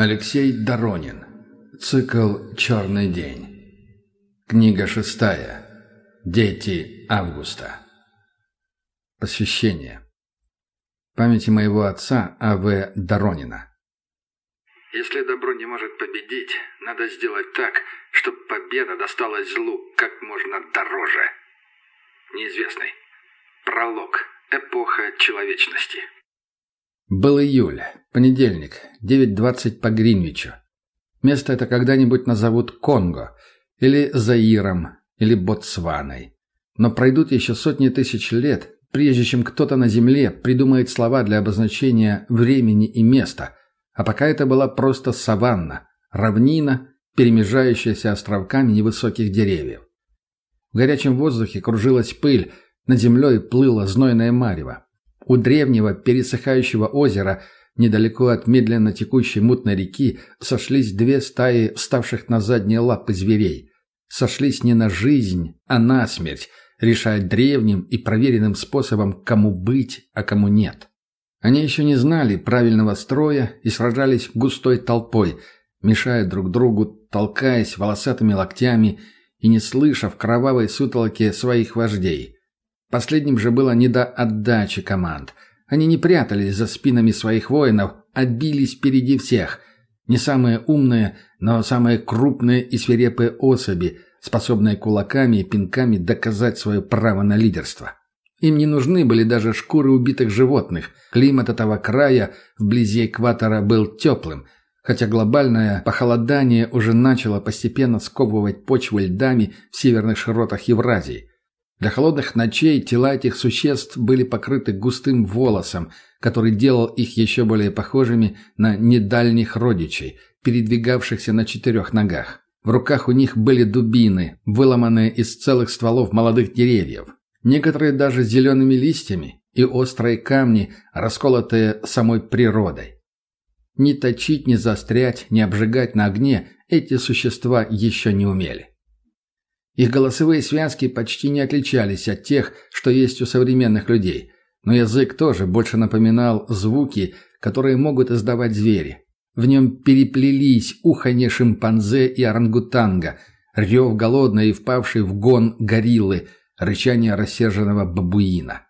Алексей Доронин. Цикл «Черный день». Книга шестая. Дети Августа. Посвящение. Памяти моего отца А.В. Доронина. Если добро не может победить, надо сделать так, чтобы победа досталась злу как можно дороже. Неизвестный. Пролог. Эпоха человечности. Был июль, понедельник, 9.20 по Гринвичу. Место это когда-нибудь назовут Конго, или Заиром, или Ботсваной. Но пройдут еще сотни тысяч лет, прежде чем кто-то на Земле придумает слова для обозначения времени и места, а пока это была просто саванна, равнина, перемежающаяся островками невысоких деревьев. В горячем воздухе кружилась пыль, над землей плыло знойное марево. У древнего пересыхающего озера, недалеко от медленно текущей мутной реки, сошлись две стаи вставших на задние лапы зверей. Сошлись не на жизнь, а на смерть, решая древним и проверенным способом, кому быть, а кому нет. Они еще не знали правильного строя и сражались густой толпой, мешая друг другу, толкаясь волосатыми локтями и не слыша в кровавой сутолоке своих вождей – Последним же было не до отдачи команд. Они не прятались за спинами своих воинов, а бились впереди всех. Не самые умные, но самые крупные и свирепые особи, способные кулаками и пинками доказать свое право на лидерство. Им не нужны были даже шкуры убитых животных. Климат этого края вблизи экватора был теплым, хотя глобальное похолодание уже начало постепенно сковывать почвы льдами в северных широтах Евразии. Для холодных ночей тела этих существ были покрыты густым волосом, который делал их еще более похожими на недальних родичей, передвигавшихся на четырех ногах. В руках у них были дубины, выломанные из целых стволов молодых деревьев. Некоторые даже с зелеными листьями и острые камни, расколотые самой природой. Ни точить, ни застрять, ни обжигать на огне эти существа еще не умели. Их голосовые связки почти не отличались от тех, что есть у современных людей, но язык тоже больше напоминал звуки, которые могут издавать звери. В нем переплелись уханье шимпанзе и орангутанга, рев голодной и впавший в гон гориллы, рычание рассерженного бабуина.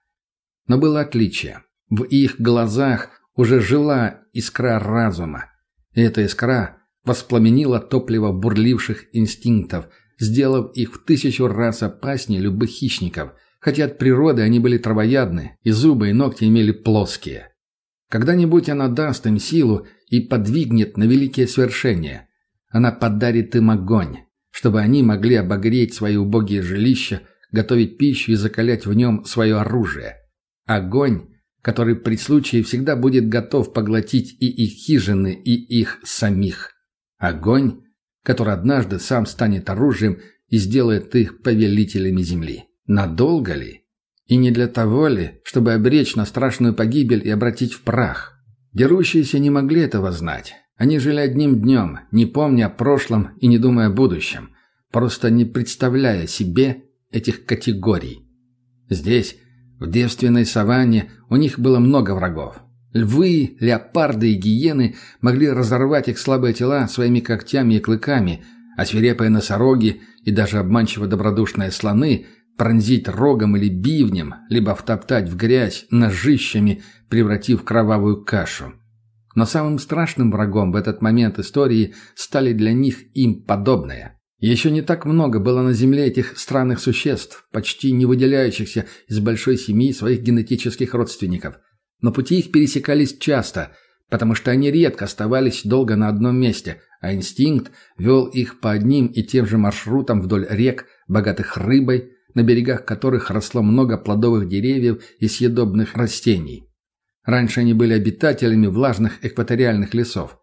Но было отличие. В их глазах уже жила искра разума. И эта искра воспламенила топливо бурливших инстинктов – сделав их в тысячу раз опаснее любых хищников, хотя от природы они были травоядны, и зубы и ногти имели плоские. Когда-нибудь она даст им силу и подвигнет на великие свершения. Она подарит им огонь, чтобы они могли обогреть свои убогие жилища, готовить пищу и закалять в нем свое оружие. Огонь, который при случае всегда будет готов поглотить и их хижины, и их самих. Огонь, который однажды сам станет оружием и сделает их повелителями земли. Надолго ли? И не для того ли, чтобы обречь на страшную погибель и обратить в прах? Дерущиеся не могли этого знать. Они жили одним днем, не помня о прошлом и не думая о будущем, просто не представляя себе этих категорий. Здесь, в девственной саванне, у них было много врагов. Львы, леопарды и гиены могли разорвать их слабые тела своими когтями и клыками, а свирепые носороги и даже обманчиво добродушные слоны пронзить рогом или бивнем, либо втоптать в грязь ножищами, превратив кровавую кашу. Но самым страшным врагом в этот момент истории стали для них им подобные. Еще не так много было на Земле этих странных существ, почти не выделяющихся из большой семьи своих генетических родственников – но пути их пересекались часто, потому что они редко оставались долго на одном месте, а инстинкт вел их по одним и тем же маршрутам вдоль рек, богатых рыбой, на берегах которых росло много плодовых деревьев и съедобных растений. Раньше они были обитателями влажных экваториальных лесов.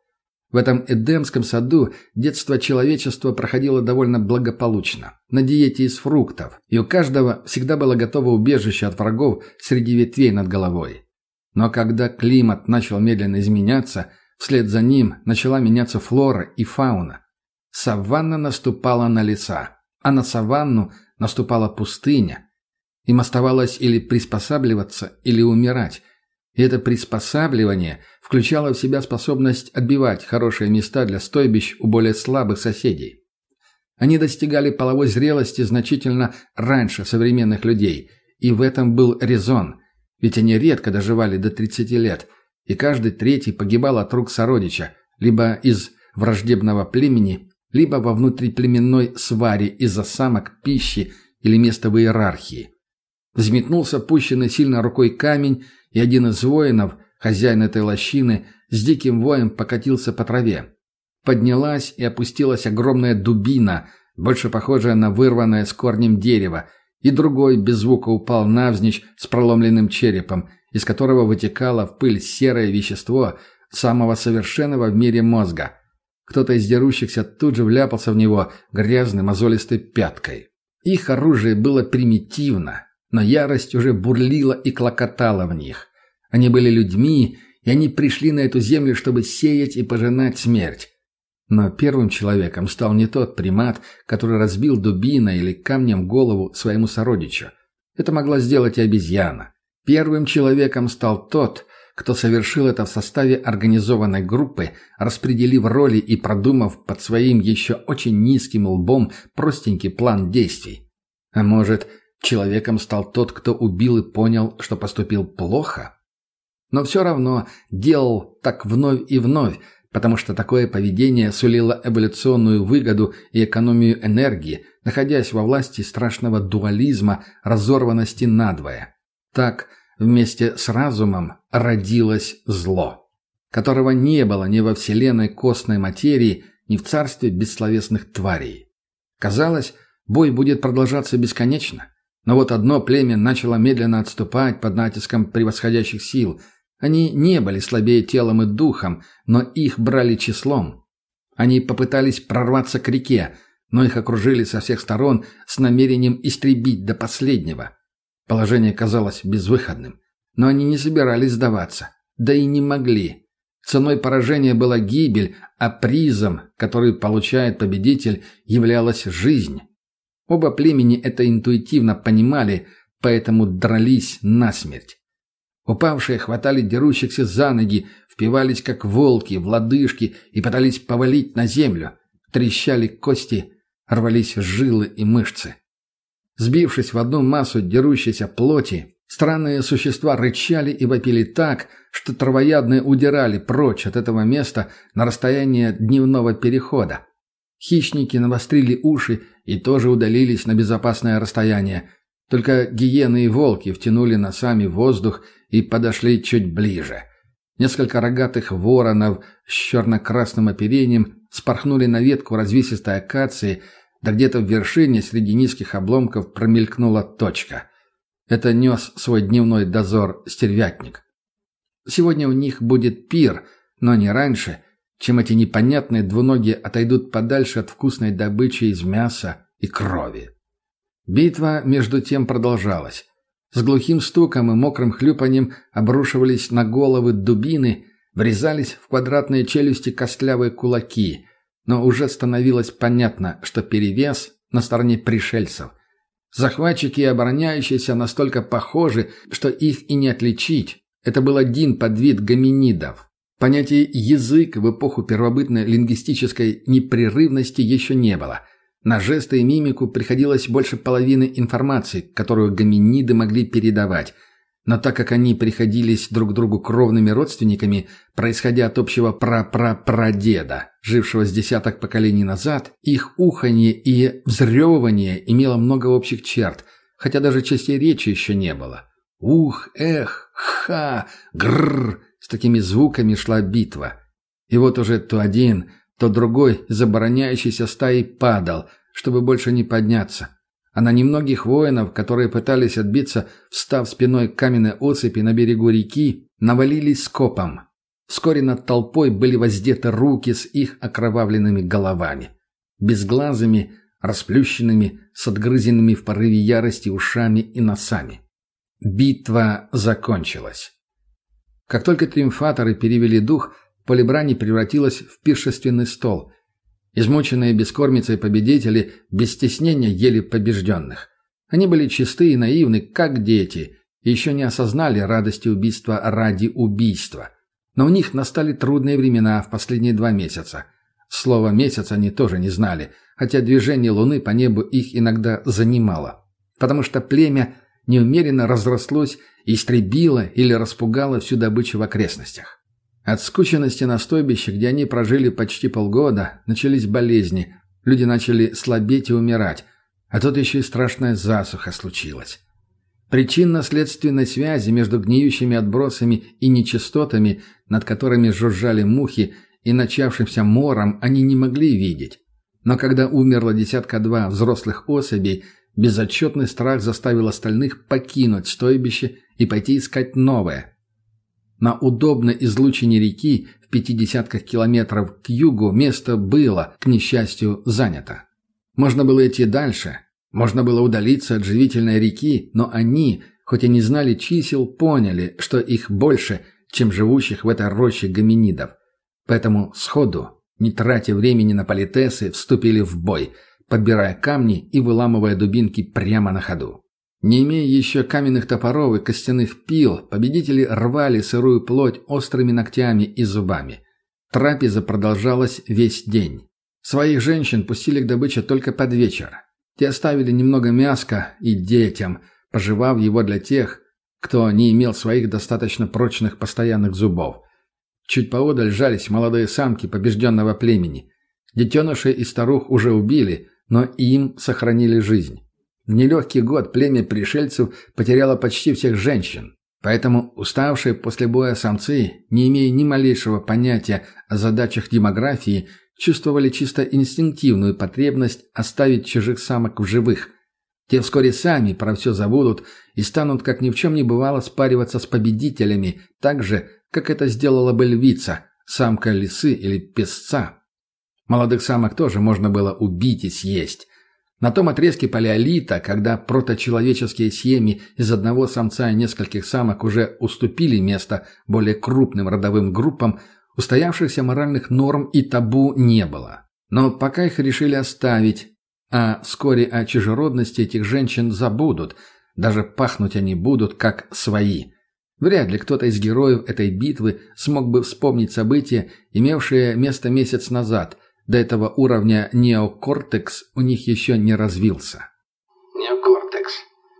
В этом Эдемском саду детство человечества проходило довольно благополучно, на диете из фруктов, и у каждого всегда было готово убежище от врагов среди ветвей над головой. Но когда климат начал медленно изменяться, вслед за ним начала меняться флора и фауна. Саванна наступала на леса, а на саванну наступала пустыня. Им оставалось или приспосабливаться, или умирать. И это приспосабливание включало в себя способность отбивать хорошие места для стойбищ у более слабых соседей. Они достигали половой зрелости значительно раньше современных людей, и в этом был резон, ведь они редко доживали до 30 лет, и каждый третий погибал от рук сородича, либо из враждебного племени, либо во внутриплеменной сваре из-за самок пищи или места в иерархии. Взметнулся пущенный сильно рукой камень, и один из воинов, хозяин этой лощины, с диким воем покатился по траве. Поднялась и опустилась огромная дубина, больше похожая на вырванное с корнем дерево, и другой без звука упал навзничь с проломленным черепом, из которого вытекало в пыль серое вещество самого совершенного в мире мозга. Кто-то из дерущихся тут же вляпался в него грязной мозолистой пяткой. Их оружие было примитивно, но ярость уже бурлила и клокотала в них. Они были людьми, и они пришли на эту землю, чтобы сеять и пожинать смерть. Но первым человеком стал не тот примат, который разбил дубиной или камнем голову своему сородичу. Это могла сделать и обезьяна. Первым человеком стал тот, кто совершил это в составе организованной группы, распределив роли и продумав под своим еще очень низким лбом простенький план действий. А может, человеком стал тот, кто убил и понял, что поступил плохо? Но все равно делал так вновь и вновь, потому что такое поведение сулило эволюционную выгоду и экономию энергии, находясь во власти страшного дуализма, разорванности надвое. Так, вместе с разумом родилось зло, которого не было ни во вселенной костной материи, ни в царстве бессловесных тварей. Казалось, бой будет продолжаться бесконечно, но вот одно племя начало медленно отступать под натиском превосходящих сил – они не были слабее телом и духом, но их брали числом. Они попытались прорваться к реке, но их окружили со всех сторон с намерением истребить до последнего. Положение казалось безвыходным, но они не собирались сдаваться, да и не могли. Ценой поражения была гибель, а призом, который получает победитель, являлась жизнь. Оба племени это интуитивно понимали, поэтому дрались насмерть. Упавшие хватали дерущихся за ноги, впивались как волки в лодыжки и пытались повалить на землю. Трещали кости, рвались жилы и мышцы. Сбившись в одну массу дерущейся плоти, странные существа рычали и вопили так, что травоядные удирали прочь от этого места на расстояние дневного перехода. Хищники навострили уши и тоже удалились на безопасное расстояние. Только гиены и волки втянули носами воздух и подошли чуть ближе. Несколько рогатых воронов с черно-красным оперением спорхнули на ветку развесистой акации, да где-то в вершине среди низких обломков промелькнула точка. Это нес свой дневной дозор стервятник. Сегодня у них будет пир, но не раньше, чем эти непонятные двуногие отойдут подальше от вкусной добычи из мяса и крови. Битва, между тем, продолжалась. С глухим стуком и мокрым хлюпанием обрушивались на головы дубины, врезались в квадратные челюсти костлявые кулаки, но уже становилось понятно, что перевес на стороне пришельцев. Захватчики и обороняющиеся настолько похожи, что их и не отличить. Это был один подвид гоминидов. Понятие «язык» в эпоху первобытной лингвистической непрерывности еще не было – на жесты и мимику приходилось больше половины информации, которую гоминиды могли передавать. Но так как они приходились друг другу кровными родственниками, происходя от общего прапрапрадеда, жившего с десяток поколений назад, их уханье и взрёвывание имело много общих черт, хотя даже части речи еще не было. Ух, эх, ха, гррр, с такими звуками шла битва. И вот уже то один, то другой из обороняющейся стаи падал, чтобы больше не подняться. А на немногих воинов, которые пытались отбиться, встав спиной к каменной осыпи на берегу реки, навалились скопом. Вскоре над толпой были воздеты руки с их окровавленными головами. Безглазыми, расплющенными, с отгрызенными в порыве ярости ушами и носами. Битва закончилась. Как только триумфаторы перевели дух, поле брани превратилось в пиршественный стол. Измученные бескормицей победители без стеснения ели побежденных. Они были чисты и наивны, как дети, и еще не осознали радости убийства ради убийства. Но у них настали трудные времена в последние два месяца. Слово «месяц» они тоже не знали, хотя движение Луны по небу их иногда занимало. Потому что племя неумеренно разрослось истребило или распугало всю добычу в окрестностях. От скученности на стойбище, где они прожили почти полгода, начались болезни, люди начали слабеть и умирать, а тут еще и страшная засуха случилась. Причинно-следственной связи между гниющими отбросами и нечистотами, над которыми жужжали мухи, и начавшимся мором они не могли видеть. Но когда умерло десятка-два взрослых особей, безотчетный страх заставил остальных покинуть стойбище и пойти искать новое. На удобной излучине реки в пяти десятках километров к югу место было, к несчастью, занято. Можно было идти дальше, можно было удалиться от живительной реки, но они, хоть и не знали чисел, поняли, что их больше, чем живущих в этой роще гоминидов – Поэтому сходу, не тратя времени на политесы, вступили в бой, подбирая камни и выламывая дубинки прямо на ходу. Не имея еще каменных топоров и костяных пил, победители рвали сырую плоть острыми ногтями и зубами. Трапеза продолжалась весь день. Своих женщин пустили к добыче только под вечер. Те оставили немного мяска и детям, пожевав его для тех, кто не имел своих достаточно прочных постоянных зубов. Чуть поодаль жались молодые самки побежденного племени. Детенышей и старух уже убили, но им сохранили жизнь. В нелегкий год племя пришельцев потеряло почти всех женщин. Поэтому уставшие после боя самцы, не имея ни малейшего понятия о задачах демографии, чувствовали чисто инстинктивную потребность оставить чужих самок в живых. Те вскоре сами про все забудут и станут, как ни в чем не бывало, спариваться с победителями, так же, как это сделала бы львица, самка лисы или песца. Молодых самок тоже можно было убить и съесть. На том отрезке палеолита, когда проточеловеческие семьи из одного самца и нескольких самок уже уступили место более крупным родовым группам, устоявшихся моральных норм и табу не было. Но пока их решили оставить, а вскоре о чужеродности этих женщин забудут, даже пахнуть они будут как свои – Вряд ли кто-то из героев этой битвы смог бы вспомнить события, имевшие место месяц назад. До этого уровня неокортекс у них еще не развился. Неокортекс.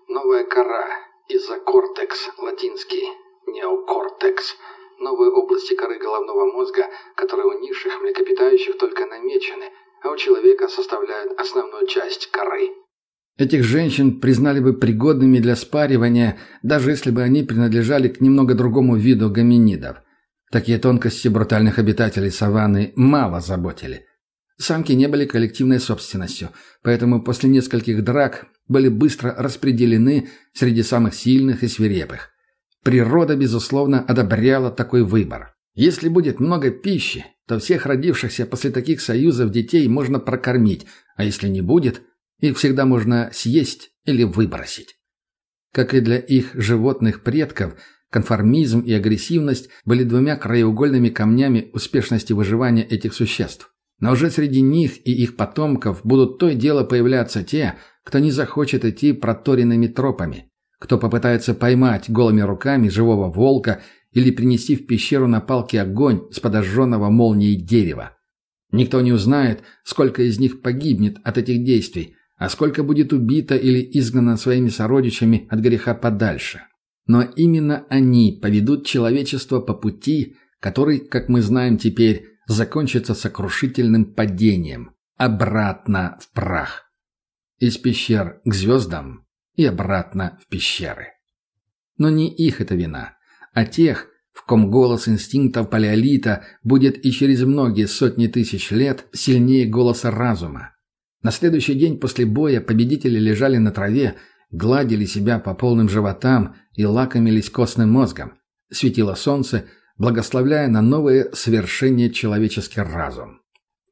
Новая кора. Изокортекс. Латинский. Неокортекс. Новые области коры головного мозга, которые у низших млекопитающих только намечены, а у человека составляют основную часть коры. Этих женщин признали бы пригодными для спаривания, даже если бы они принадлежали к немного другому виду гоминидов. Такие тонкости брутальных обитателей саванны мало заботили. Самки не были коллективной собственностью, поэтому после нескольких драк были быстро распределены среди самых сильных и свирепых. Природа, безусловно, одобряла такой выбор. Если будет много пищи, то всех родившихся после таких союзов детей можно прокормить, а если не будет – их всегда можно съесть или выбросить. Как и для их животных предков, конформизм и агрессивность были двумя краеугольными камнями успешности выживания этих существ. Но уже среди них и их потомков будут то и дело появляться те, кто не захочет идти проторенными тропами, кто попытается поймать голыми руками живого волка или принести в пещеру на палке огонь с подожженного молнией дерева. Никто не узнает, сколько из них погибнет от этих действий, а сколько будет убито или изгнано своими сородичами от греха подальше. Но именно они поведут человечество по пути, который, как мы знаем теперь, закончится сокрушительным падением. Обратно в прах. Из пещер к звездам и обратно в пещеры. Но не их это вина, а тех, в ком голос инстинктов палеолита будет и через многие сотни тысяч лет сильнее голоса разума. На следующий день после боя победители лежали на траве, гладили себя по полным животам и лакомились костным мозгом. Светило солнце, благословляя на новые свершения человеческий разум.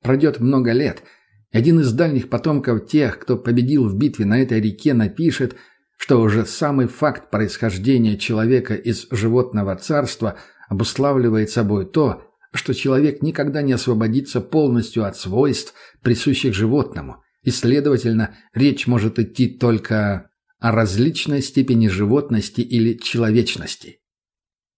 Пройдет много лет. Один из дальних потомков тех, кто победил в битве на этой реке, напишет, что уже самый факт происхождения человека из животного царства обуславливает собой то, что человек никогда не освободится полностью от свойств, присущих животному, и, следовательно, речь может идти только о различной степени животности или человечности.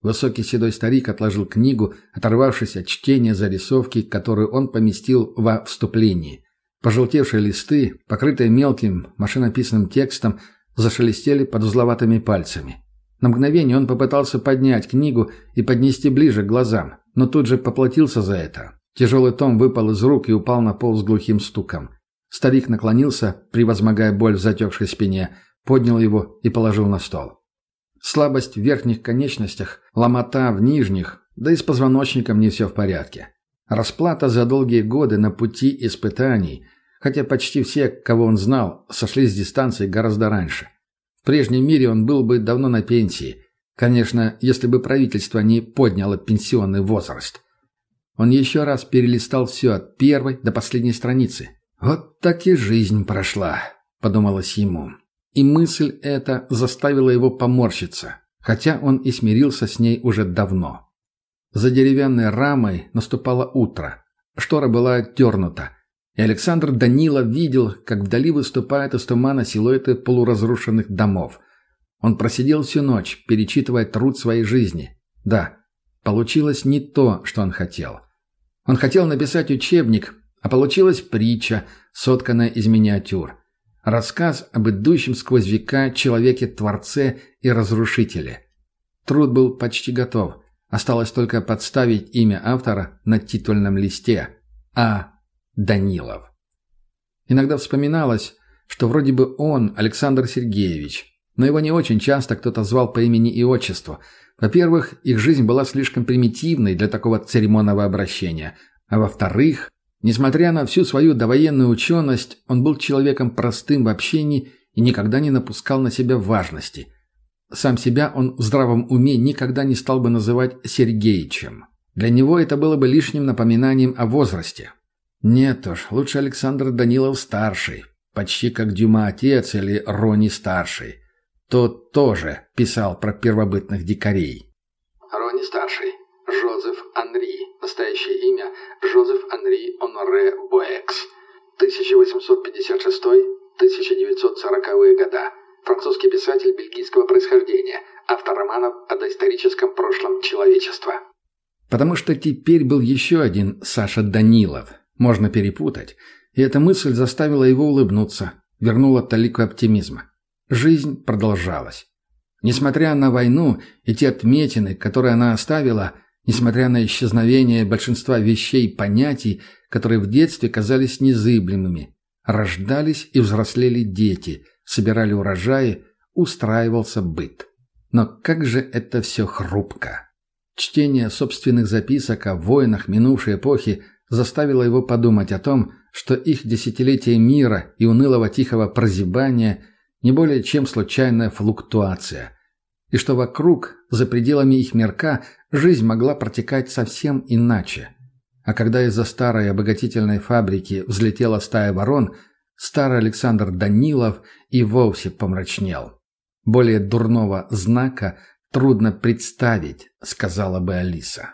Высокий седой старик отложил книгу, оторвавшись от чтения зарисовки, которую он поместил во вступлении. Пожелтевшие листы, покрытые мелким машинописным текстом, зашелестели под узловатыми пальцами. На мгновение он попытался поднять книгу и поднести ближе к глазам, но тут же поплатился за это. Тяжелый том выпал из рук и упал на пол с глухим стуком. Старик наклонился, превозмогая боль в затекшей спине, поднял его и положил на стол. Слабость в верхних конечностях, ломота в нижних, да и с позвоночником не все в порядке. Расплата за долгие годы на пути испытаний, хотя почти все, кого он знал, сошли с дистанции гораздо раньше. В прежнем мире он был бы давно на пенсии, конечно, если бы правительство не подняло пенсионный возраст. Он еще раз перелистал все от первой до последней страницы. «Вот так и жизнь прошла», — подумалось ему. И мысль эта заставила его поморщиться, хотя он и смирился с ней уже давно. За деревянной рамой наступало утро. Штора была оттернута, и Александр Данила видел, как вдали выступают из тумана силуэты полуразрушенных домов. Он просидел всю ночь, перечитывая труд своей жизни. Да, получилось не то, что он хотел. Он хотел написать учебник, а получилась притча, сотканная из миниатюр. Рассказ об идущем сквозь века человеке-творце и разрушителе. Труд был почти готов. Осталось только подставить имя автора на титульном листе. А. Данилов. Иногда вспоминалось, что вроде бы он Александр Сергеевич, но его не очень часто кто-то звал по имени и отчеству. Во-первых, их жизнь была слишком примитивной для такого церемонного обращения. А во-вторых, Несмотря на всю свою довоенную ученость, он был человеком простым в общении и никогда не напускал на себя важности. Сам себя он в здравом уме никогда не стал бы называть Сергеичем. Для него это было бы лишним напоминанием о возрасте. Нет уж, лучше Александр Данилов-старший, почти как Дюма-отец или Рони-старший. Тот тоже писал про первобытных дикарей. Жозеф Анри Оноре Боэкс. 1856-1940-е года. Французский писатель бельгийского происхождения. Автор романов о доисторическом прошлом человечества. Потому что теперь был еще один Саша Данилов. Можно перепутать. И эта мысль заставила его улыбнуться, вернула талику оптимизма. Жизнь продолжалась. Несмотря на войну и те отметины, которые она оставила – Несмотря на исчезновение большинства вещей и понятий, которые в детстве казались незыблемыми, рождались и взрослели дети, собирали урожаи, устраивался быт. Но как же это все хрупко! Чтение собственных записок о войнах минувшей эпохи заставило его подумать о том, что их десятилетие мира и унылого тихого прозябания не более чем случайная флуктуация, и что вокруг, за пределами их мирка, жизнь могла протекать совсем иначе. А когда из-за старой обогатительной фабрики взлетела стая ворон, старый Александр Данилов и вовсе помрачнел. Более дурного знака трудно представить, сказала бы Алиса.